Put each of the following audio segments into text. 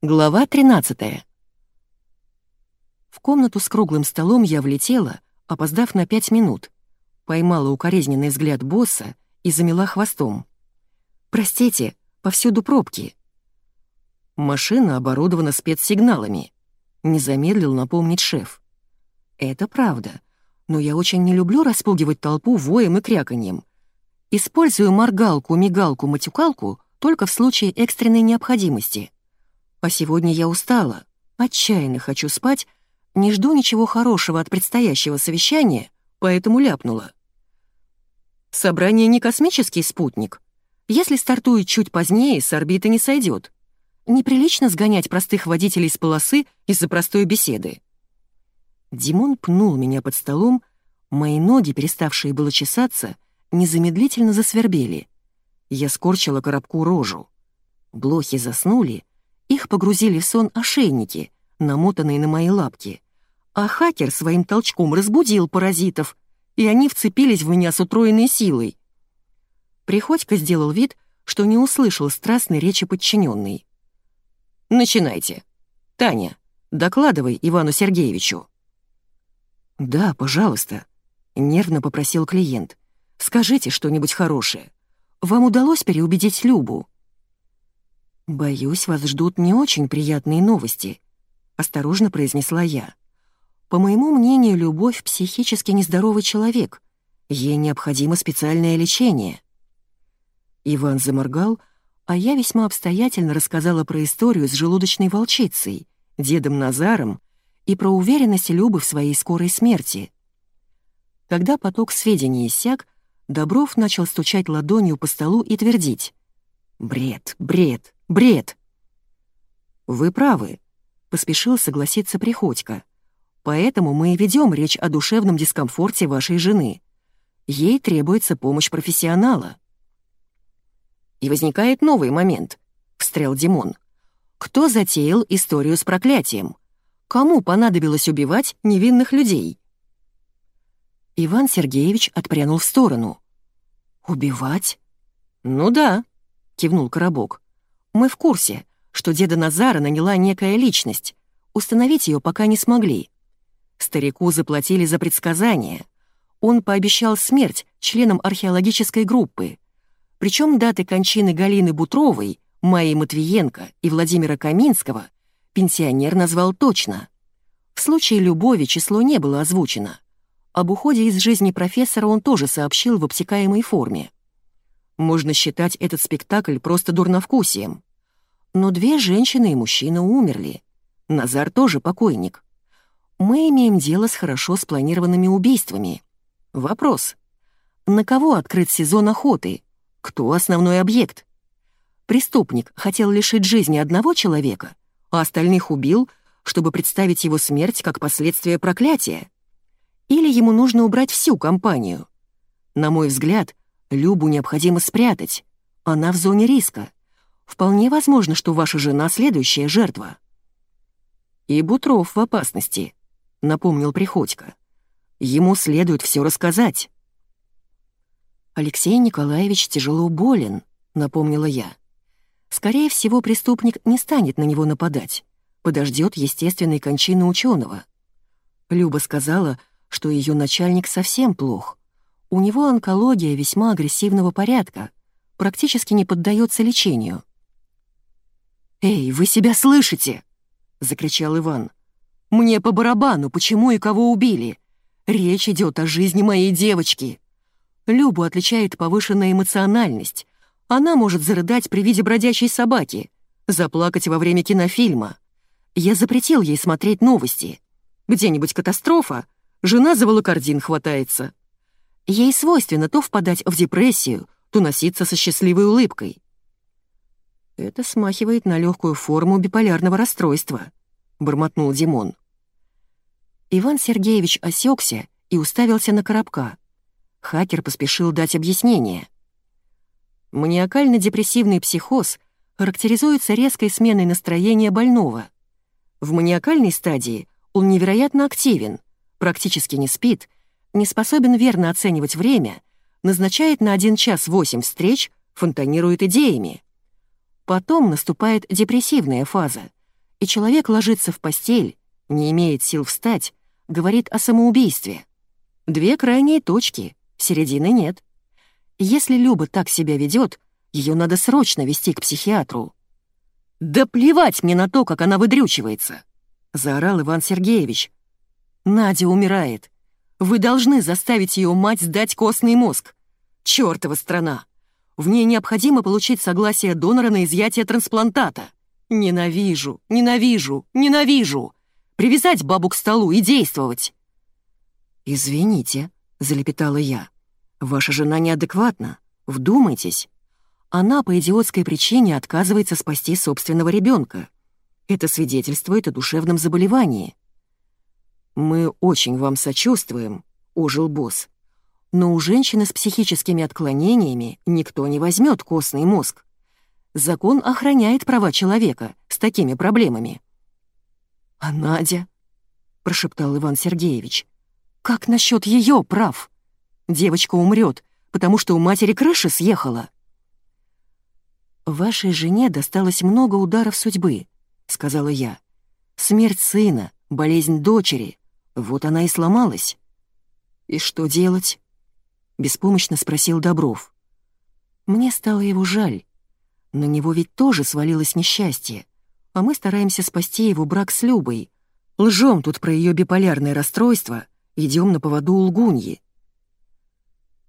Глава 13 В комнату с круглым столом я влетела, опоздав на пять минут. Поймала укоризненный взгляд босса и замела хвостом. «Простите, повсюду пробки». Машина оборудована спецсигналами. Не замедлил напомнить шеф. «Это правда, но я очень не люблю распугивать толпу воем и кряканьем. Использую моргалку, мигалку, матюкалку только в случае экстренной необходимости». А сегодня я устала, отчаянно хочу спать, не жду ничего хорошего от предстоящего совещания, поэтому ляпнула. Собрание не космический спутник. Если стартует чуть позднее, с орбиты не сойдет. Неприлично сгонять простых водителей с полосы из-за простой беседы. Димон пнул меня под столом, мои ноги, переставшие было чесаться, незамедлительно засвербели. Я скорчила коробку рожу. Блохи заснули, их погрузили в сон ошейники, намотанные на мои лапки. А хакер своим толчком разбудил паразитов, и они вцепились в меня с утроенной силой. Приходько сделал вид, что не услышал страстной речи подчиненной. «Начинайте. Таня, докладывай Ивану Сергеевичу». «Да, пожалуйста», — нервно попросил клиент. «Скажите что-нибудь хорошее. Вам удалось переубедить Любу?» «Боюсь, вас ждут не очень приятные новости», — осторожно произнесла я. «По моему мнению, любовь — психически нездоровый человек. Ей необходимо специальное лечение». Иван заморгал, а я весьма обстоятельно рассказала про историю с желудочной волчицей, дедом Назаром и про уверенность Любы в своей скорой смерти. Когда поток сведений иссяк, Добров начал стучать ладонью по столу и твердить. «Бред, бред, Бред!» «Вы правы», — поспешил согласиться Приходько. «Поэтому мы и ведем речь о душевном дискомфорте вашей жены. Ей требуется помощь профессионала». «И возникает новый момент», — встрял Димон. «Кто затеял историю с проклятием? Кому понадобилось убивать невинных людей?» Иван Сергеевич отпрянул в сторону. «Убивать?» «Ну да», — кивнул Коробок. Мы в курсе, что деда Назара наняла некая личность. Установить ее пока не смогли. Старику заплатили за предсказание. Он пообещал смерть членам археологической группы. Причем даты кончины Галины Бутровой, Майи Матвиенко и Владимира Каминского пенсионер назвал точно. В случае Любови число не было озвучено. Об уходе из жизни профессора он тоже сообщил в обтекаемой форме. Можно считать этот спектакль просто дурновкусием. Но две женщины и мужчина умерли. Назар тоже покойник. Мы имеем дело с хорошо спланированными убийствами. Вопрос. На кого открыт сезон охоты? Кто основной объект? Преступник хотел лишить жизни одного человека, а остальных убил, чтобы представить его смерть как последствие проклятия? Или ему нужно убрать всю компанию? На мой взгляд, Любу необходимо спрятать. Она в зоне риска. Вполне возможно, что ваша жена — следующая жертва». «И Бутров в опасности», — напомнил Приходько. «Ему следует все рассказать». «Алексей Николаевич тяжело болен», — напомнила я. «Скорее всего, преступник не станет на него нападать, подождет естественной кончины ученого. Люба сказала, что ее начальник совсем плох. У него онкология весьма агрессивного порядка, практически не поддается лечению. «Эй, вы себя слышите?» — закричал Иван. «Мне по барабану, почему и кого убили. Речь идет о жизни моей девочки. Любу отличает повышенная эмоциональность. Она может зарыдать при виде бродячей собаки, заплакать во время кинофильма. Я запретил ей смотреть новости. Где-нибудь катастрофа, жена за волокордин хватается. Ей свойственно то впадать в депрессию, то носиться со счастливой улыбкой. Это смахивает на легкую форму биполярного расстройства, бормотнул Димон. Иван Сергеевич осекся и уставился на коробка. Хакер поспешил дать объяснение. Маниакально-депрессивный психоз характеризуется резкой сменой настроения больного. В маниакальной стадии он невероятно активен, практически не спит не способен верно оценивать время, назначает на один час восемь встреч, фонтанирует идеями. Потом наступает депрессивная фаза, И человек ложится в постель, не имеет сил встать, говорит о самоубийстве. Две крайние точки, середины нет. Если Люба так себя ведет, ее надо срочно вести к психиатру. «Да плевать мне на то, как она выдрючивается!» — заорал Иван Сергеевич. «Надя умирает. Вы должны заставить ее мать сдать костный мозг. Чёртова страна! В ней необходимо получить согласие донора на изъятие трансплантата. Ненавижу, ненавижу, ненавижу! Привязать бабу к столу и действовать!» «Извините», — залепетала я. «Ваша жена неадекватна. Вдумайтесь. Она по идиотской причине отказывается спасти собственного ребенка. Это свидетельствует о душевном заболевании. «Мы очень вам сочувствуем», — ожил босс. «Но у женщины с психическими отклонениями никто не возьмет костный мозг. Закон охраняет права человека с такими проблемами». «А Надя?» — прошептал Иван Сергеевич. «Как насчет ее прав? Девочка умрет, потому что у матери крыша съехала». «Вашей жене досталось много ударов судьбы», — сказала я. «Смерть сына, болезнь дочери. Вот она и сломалась». «И что делать?» — беспомощно спросил Добров. Мне стало его жаль. На него ведь тоже свалилось несчастье, а мы стараемся спасти его брак с Любой. Лжем тут про ее биполярное расстройство, идем на поводу у лгуньи.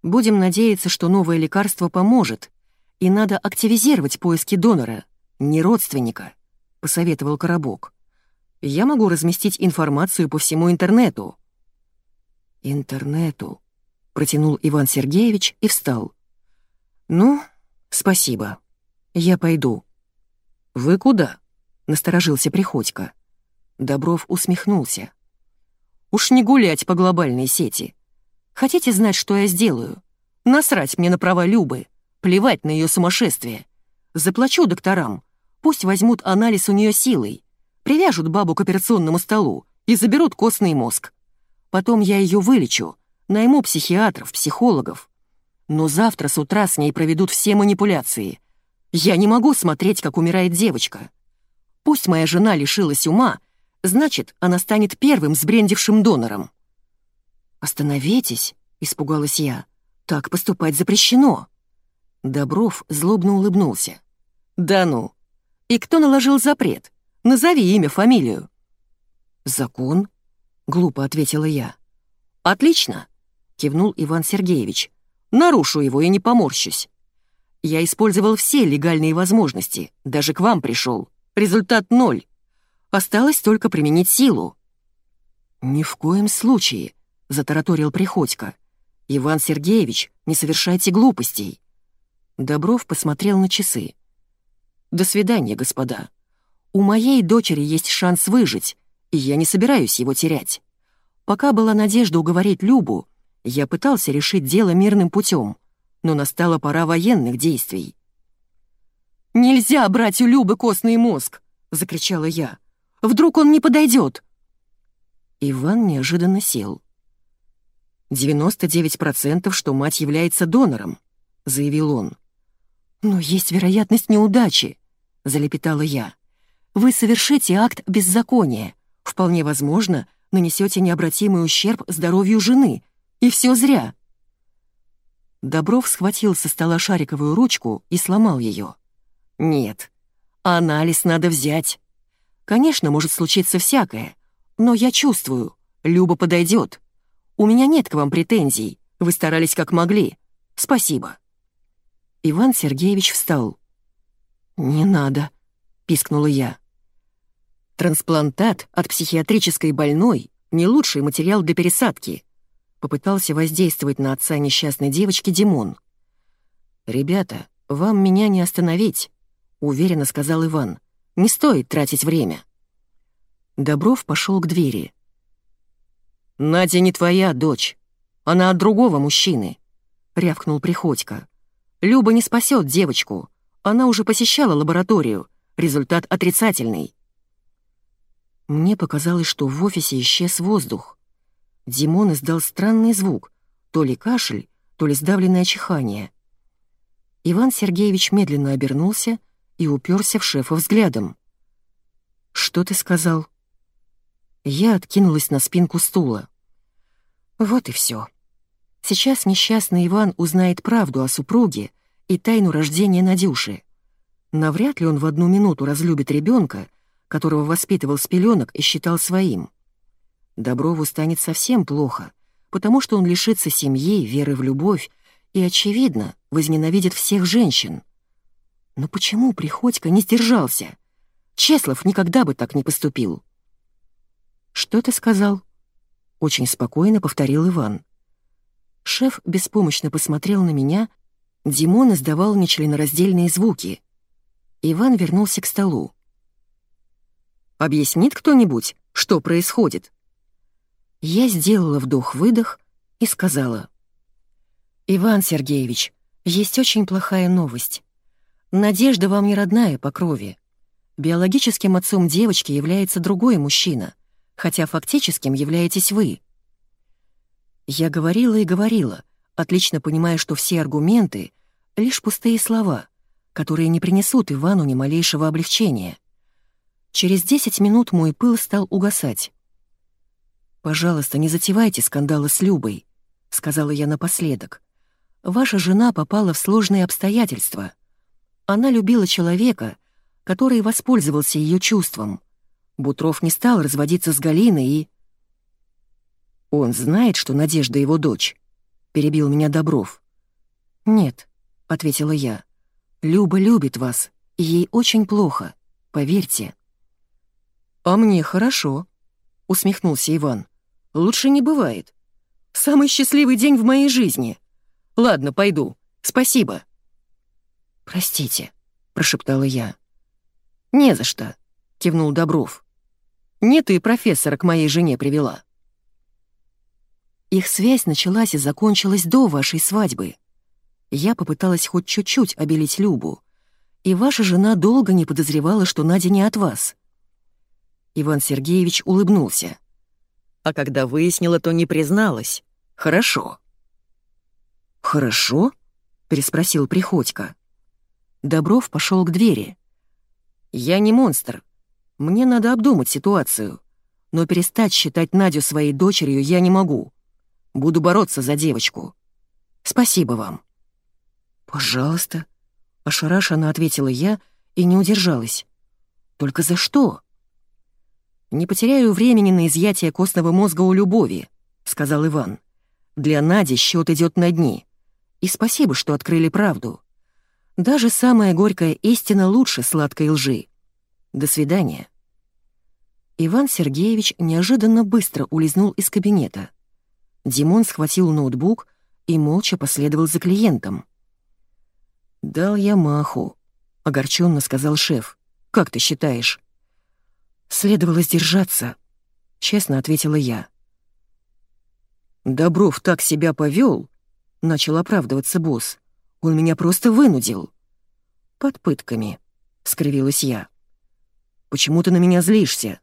Будем надеяться, что новое лекарство поможет, и надо активизировать поиски донора, не родственника», — посоветовал Коробок. «Я могу разместить информацию по всему интернету». «Интернету», — протянул Иван Сергеевич и встал. «Ну, спасибо. Я пойду». «Вы куда?» — насторожился Приходько. Добров усмехнулся. «Уж не гулять по глобальной сети. Хотите знать, что я сделаю? Насрать мне на права Любы. Плевать на ее сумасшествие. Заплачу докторам. Пусть возьмут анализ у нее силой. Привяжут бабу к операционному столу и заберут костный мозг. Потом я ее вылечу, найму психиатров, психологов. Но завтра с утра с ней проведут все манипуляции. Я не могу смотреть, как умирает девочка. Пусть моя жена лишилась ума, значит, она станет первым сбрендившим донором. «Остановитесь», — испугалась я. «Так поступать запрещено». Добров злобно улыбнулся. «Да ну! И кто наложил запрет? Назови имя, фамилию». «Закон?» — глупо ответила я. «Отлично!» — кивнул Иван Сергеевич. «Нарушу его и не поморщусь. Я использовал все легальные возможности, даже к вам пришел. Результат ноль. Осталось только применить силу». «Ни в коем случае», — затараторил Приходько. «Иван Сергеевич, не совершайте глупостей. Добров посмотрел на часы. «До свидания, господа. У моей дочери есть шанс выжить, и я не собираюсь его терять. Пока была надежда уговорить Любу, я пытался решить дело мирным путем, но настала пора военных действий». «Нельзя брать у Любы костный мозг!» — закричала я. «Вдруг он не подойдет?» Иван неожиданно сел. «99% что мать является донором», — заявил он. «Но есть вероятность неудачи», — залепетала я. «Вы совершите акт беззакония. Вполне возможно, нанесете необратимый ущерб здоровью жены. И все зря». Добров схватил со стола шариковую ручку и сломал ее. «Нет, анализ надо взять. Конечно, может случиться всякое, но я чувствую, Люба подойдет. У меня нет к вам претензий, вы старались как могли. Спасибо». Иван Сергеевич встал. «Не надо», — пискнула я. «Трансплантат от психиатрической больной — не лучший материал для пересадки», — попытался воздействовать на отца несчастной девочки Димон. «Ребята, вам меня не остановить», — уверенно сказал Иван. «Не стоит тратить время». Добров пошел к двери. «Надя не твоя дочь. Она от другого мужчины», — рявкнул Приходько. Люба не спасет девочку. Она уже посещала лабораторию. Результат отрицательный. Мне показалось, что в офисе исчез воздух. Димон издал странный звук, то ли кашель, то ли сдавленное чихание. Иван Сергеевич медленно обернулся и уперся в шефа взглядом. «Что ты сказал?» Я откинулась на спинку стула. Вот и все. Сейчас несчастный Иван узнает правду о супруге и тайну рождения Надюши. Навряд ли он в одну минуту разлюбит ребенка, которого воспитывал с пеленок и считал своим. Доброву станет совсем плохо, потому что он лишится семьи, веры в любовь и, очевидно, возненавидит всех женщин. Но почему Приходько не сдержался? Чеслов никогда бы так не поступил. «Что ты сказал?» — очень спокойно повторил Иван. Шеф беспомощно посмотрел на меня, Димон издавал нечленораздельные звуки. Иван вернулся к столу. «Объяснит кто-нибудь, что происходит?» Я сделала вдох-выдох и сказала. «Иван Сергеевич, есть очень плохая новость. Надежда вам не родная по крови. Биологическим отцом девочки является другой мужчина, хотя фактическим являетесь вы. Я говорила и говорила, отлично понимая, что все аргументы — лишь пустые слова, которые не принесут Ивану ни малейшего облегчения. Через десять минут мой пыл стал угасать. «Пожалуйста, не затевайте скандалы с Любой», — сказала я напоследок. «Ваша жена попала в сложные обстоятельства. Она любила человека, который воспользовался ее чувством. Бутров не стал разводиться с Галиной и... «Он знает, что Надежда его дочь?» — перебил меня Добров. «Нет», — ответила я. «Люба любит вас, и ей очень плохо, поверьте». «А мне хорошо», — усмехнулся Иван. «Лучше не бывает. Самый счастливый день в моей жизни. Ладно, пойду. Спасибо». «Простите», — прошептала я. «Не за что», — кивнул Добров. «Не ты профессора к моей жене привела». Их связь началась и закончилась до вашей свадьбы. Я попыталась хоть чуть-чуть обелить Любу, и ваша жена долго не подозревала, что Надя не от вас. Иван Сергеевич улыбнулся. А когда выяснила, то не призналась. Хорошо. «Хорошо?» — переспросил Приходько. Добров пошел к двери. Я не монстр. Мне надо обдумать ситуацию. Но перестать считать Надю своей дочерью я не могу. Буду бороться за девочку. Спасибо вам». «Пожалуйста», — ошарашенно ответила я и не удержалась. «Только за что?» «Не потеряю времени на изъятие костного мозга у Любови», — сказал Иван. «Для Нади счет идет на дни. И спасибо, что открыли правду. Даже самая горькая истина лучше сладкой лжи. До свидания. Иван Сергеевич неожиданно быстро улизнул из кабинета. Димон схватил ноутбук и молча последовал за клиентом. «Дал я маху», — огорченно сказал шеф. «Как ты считаешь?» «Следовало сдержаться», — честно ответила я. «Добров так себя повел», — начал оправдываться босс. Он меня просто вынудил». «Под пытками», — скривилась я. «Почему ты на меня злишься?»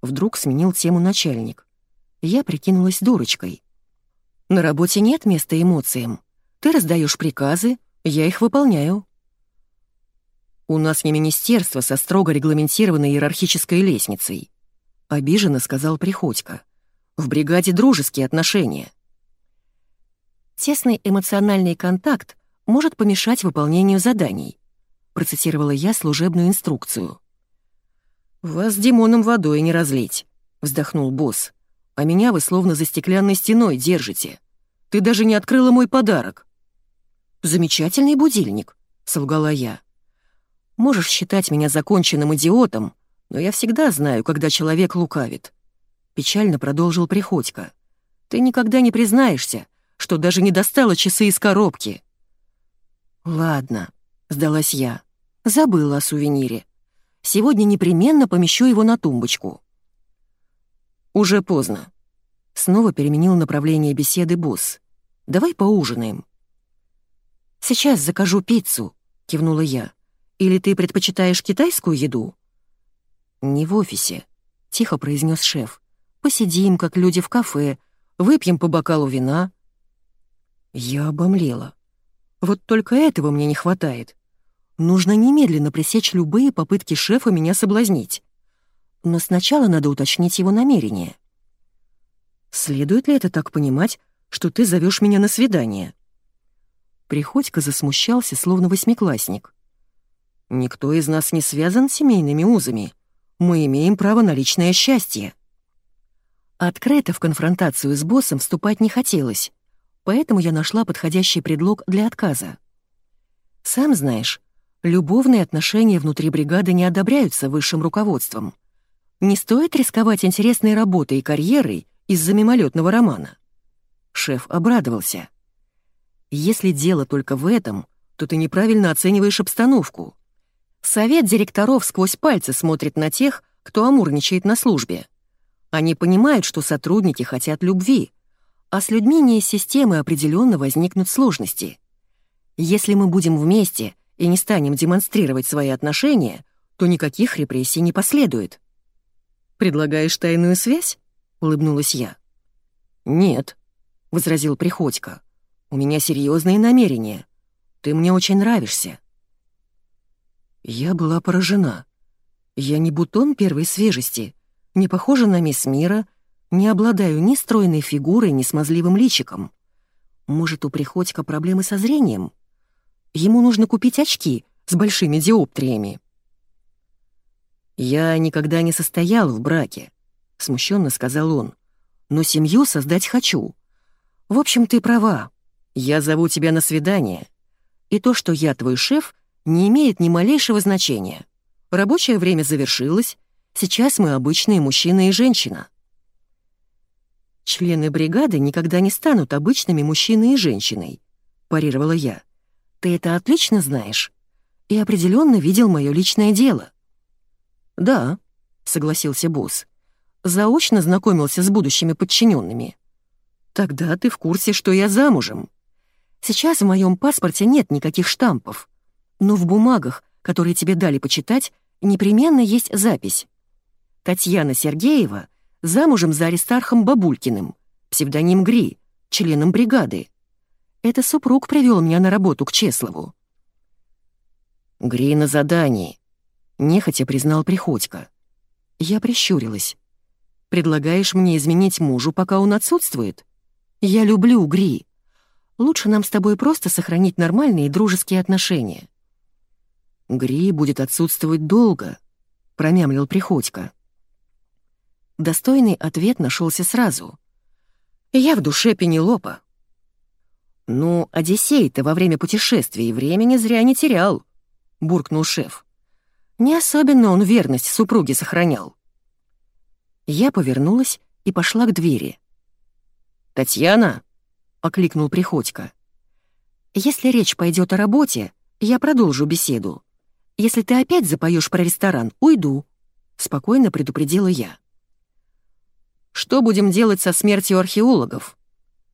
Вдруг сменил тему начальник. Я прикинулась дурочкой. «На работе нет места эмоциям. Ты раздаешь приказы, я их выполняю». «У нас не министерство со строго регламентированной иерархической лестницей», — обиженно сказал Приходько. «В бригаде дружеские отношения». Тесный эмоциональный контакт может помешать выполнению заданий», — процитировала я служебную инструкцию. «Вас Димоном водой не разлить», — вздохнул босс. «А меня вы словно за стеклянной стеной держите. Ты даже не открыла мой подарок». «Замечательный будильник», — солгала я. «Можешь считать меня законченным идиотом, но я всегда знаю, когда человек лукавит». Печально продолжил Приходько. «Ты никогда не признаешься, что даже не достала часы из коробки». «Ладно», — сдалась я. «Забыла о сувенире. Сегодня непременно помещу его на тумбочку». «Уже поздно». Снова переменил направление беседы босс. «Давай поужинаем». «Сейчас закажу пиццу», — кивнула я. «Или ты предпочитаешь китайскую еду?» «Не в офисе», — тихо произнес шеф. «Посидим, как люди в кафе, выпьем по бокалу вина». Я обомлела. Вот только этого мне не хватает. Нужно немедленно пресечь любые попытки шефа меня соблазнить. Но сначала надо уточнить его намерение. Следует ли это так понимать, что ты зовешь меня на свидание?» Приходько засмущался, словно восьмиклассник. «Никто из нас не связан семейными узами. Мы имеем право на личное счастье». Открыто в конфронтацию с боссом вступать не хотелось, поэтому я нашла подходящий предлог для отказа. Сам знаешь, любовные отношения внутри бригады не одобряются высшим руководством. Не стоит рисковать интересной работой и карьерой из-за мимолетного романа. Шеф обрадовался. «Если дело только в этом, то ты неправильно оцениваешь обстановку. Совет директоров сквозь пальцы смотрит на тех, кто амурничает на службе. Они понимают, что сотрудники хотят любви, а с людьми не из системы определенно возникнут сложности. Если мы будем вместе и не станем демонстрировать свои отношения, то никаких репрессий не последует. «Предлагаешь тайную связь?» — улыбнулась я. «Нет», — возразил Приходько. «У меня серьезные намерения. Ты мне очень нравишься». Я была поражена. Я не бутон первой свежести, не похожа на мисс мира, не обладаю ни стройной фигурой, ни смазливым личиком. Может, у Приходько проблемы со зрением? Ему нужно купить очки с большими диоптриями. «Я никогда не состоял в браке», — смущенно сказал он. «Но семью создать хочу. В общем, ты права. Я зову тебя на свидание. И то, что я твой шеф, не имеет ни малейшего значения. Рабочее время завершилось. Сейчас мы обычные мужчина и женщина». «Члены бригады никогда не станут обычными мужчиной и женщиной», — парировала я. «Ты это отлично знаешь и определенно видел мое личное дело». «Да», — согласился босс. «Заочно знакомился с будущими подчиненными. Тогда ты в курсе, что я замужем. Сейчас в моем паспорте нет никаких штампов, но в бумагах, которые тебе дали почитать, непременно есть запись. Татьяна Сергеева замужем за Аристархом Бабулькиным, псевдоним Гри, членом бригады. Это супруг привел меня на работу к Чеслову. «Гри на задании», — нехотя признал Приходько. Я прищурилась. «Предлагаешь мне изменить мужу, пока он отсутствует? Я люблю Гри. Лучше нам с тобой просто сохранить нормальные дружеские отношения». «Гри будет отсутствовать долго», — промямлил Приходько. Достойный ответ нашелся сразу. «Я в душе Пенелопа». «Ну, Одиссей-то во время путешествий времени зря не терял», — буркнул шеф. «Не особенно он верность супруге сохранял». Я повернулась и пошла к двери. «Татьяна!» — окликнул Приходько. «Если речь пойдет о работе, я продолжу беседу. Если ты опять запоешь про ресторан, уйду», — спокойно предупредила я. «Что будем делать со смертью археологов?»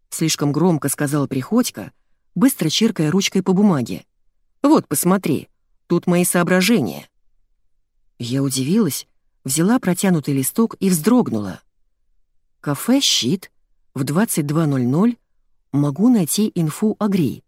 Слишком громко сказал Приходько, быстро чиркая ручкой по бумаге. «Вот, посмотри, тут мои соображения». Я удивилась, взяла протянутый листок и вздрогнула. «Кафе «Щит» в 22.00 могу найти инфу о Гри.